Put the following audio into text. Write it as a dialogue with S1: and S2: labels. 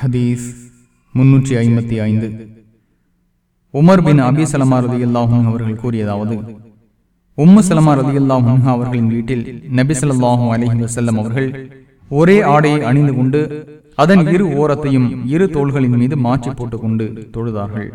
S1: ஹதீஸ் முன்னூற்றி ஐம்பத்தி ஐந்து. உமர் பின் அபி சலமா ரதி அல்லாஹும் அவர்கள் கூறியதாவது உம்மு சலமா ரதி அல்லாஹும் அவர்களின் வீட்டில் நபி ஸல்லல்லாஹு அலைஹி அவர்கள் ஒரே ஆடையை அணிந்து கொண்டு அதன் இரு ஓரத்தையும் இரு தோள்களின் மீது மாற்றி போட்டுக்கொண்டு தொழுதார்கள்.